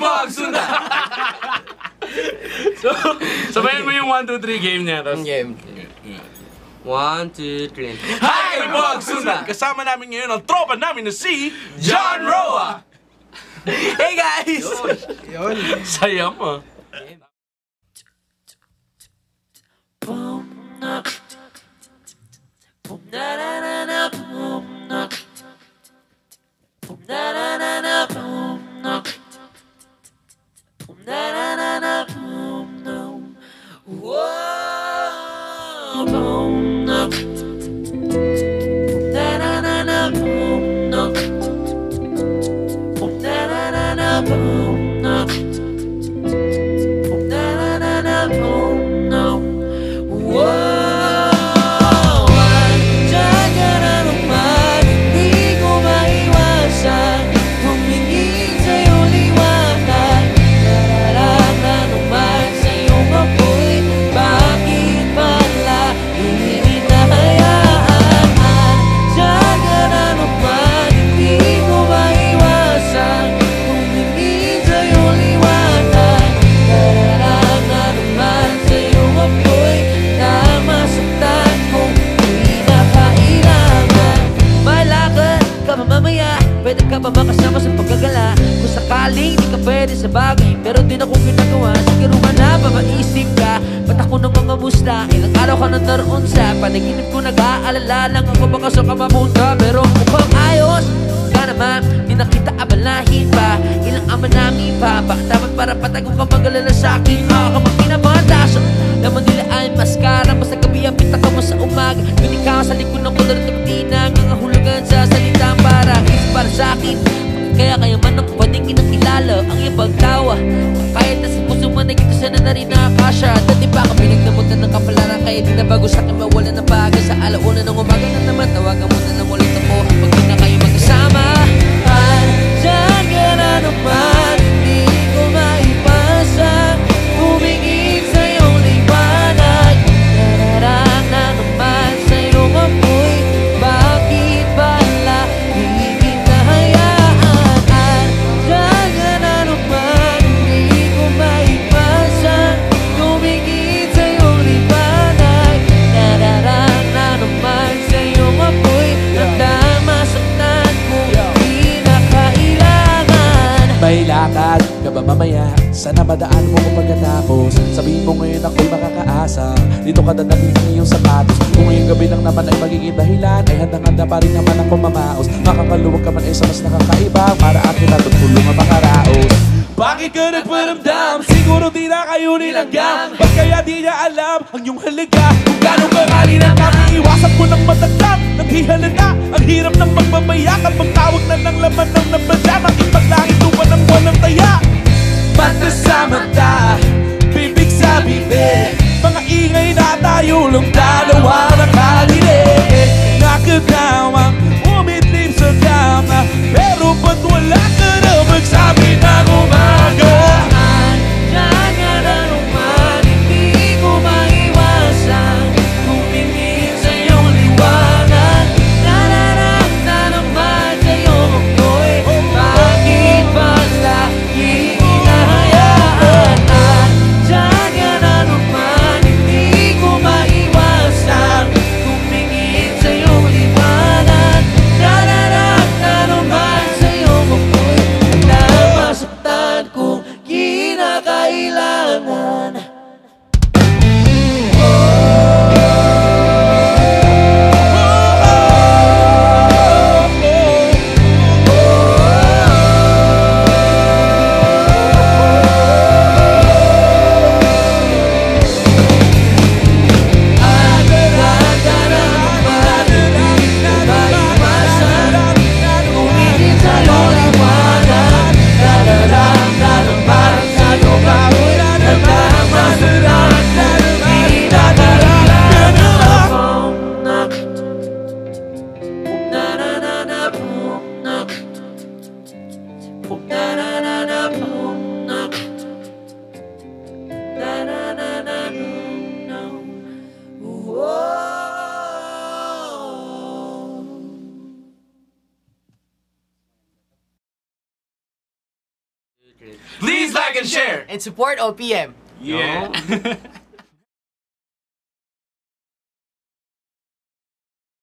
Bogsundan! so, sabayan mo yung 1, 2, 3 game niya. Tapos, Game. One, two, three. Hi, Bogsundan! Kasama namin ngayon ang tropa namin na si John Roa! Hey guys! Saya mo. Pwede ka ba makasama sa paggagala? Kung sakaling di ka pwede sa bagay. Pero di na kong ginagawa. Siguro ka na ba maisip ka? Ba't ako nang mga musta? Ilang araw ka na naroon sa Panaginip ko. Nag-aalala lang ako. Baka sa ka mapunta Pero mukhang ayos. Ka naman Di na kita abalahin pa. Ilang ama namin pa. Baka dapat para patago ka mag-alala sa akin. Ako ka magkinamata So naman nila ay maskara. Basta gabi ang pinta ka mo sa umaga. Doon ikaw sa likod ng kulor at tinang Ang hulugan sa salitang Kaya kaya man ako pwedeng kinakilala Ang iyong pagtawa. Kahit na sa puso man ay kita sana na rin nakakasya Dati pa ako pinagdamutan ng kapalaran Kaya di na bago sa May lakad. Ka ba mamaya? Sana madaan mo kung pagkatapos. Sabihin mo ngayon ako'y makakaasa. Dito ka dadalhin ng iyong sapatos. Kung ngayong gabi lang naman ay magiging dahilan Ay handang-handa pa rin naman ako mamaos. Makakaluwag ka man ay sa mas nakakaiba. Para akin na tutulong ang makaraos. Bakit ka nagparamdam? Siguro di na kayo nilanggam Ba't kaya di niya alam ang iyong halaga? Kung gano'ng karali na Iwasan ko ng matagam Naghihalata. Ang hirap ng magbabaya Kapag tawag na ng laman ng nabada kakailangan Please like and share. And support OPM. Yeah.